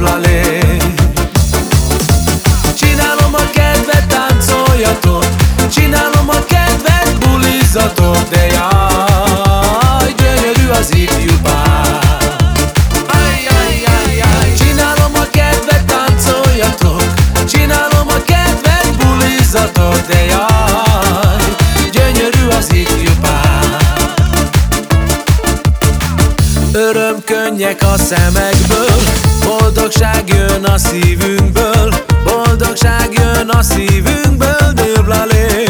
live Könnyek a szemekből, boldogság jön a szívünkből, boldogság jön a szívünkből, dőblalé.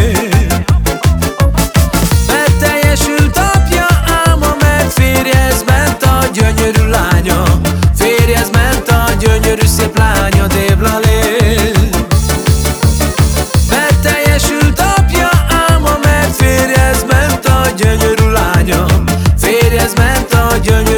Mert teljesült apja álma, mert férjez ment a gyönyörű lánya, férjez ment a gyönyörű szép lánya, déblalé. Mert teljesült apja álma, mert férjez a gyönyörű lánya, férjez a gyönyörű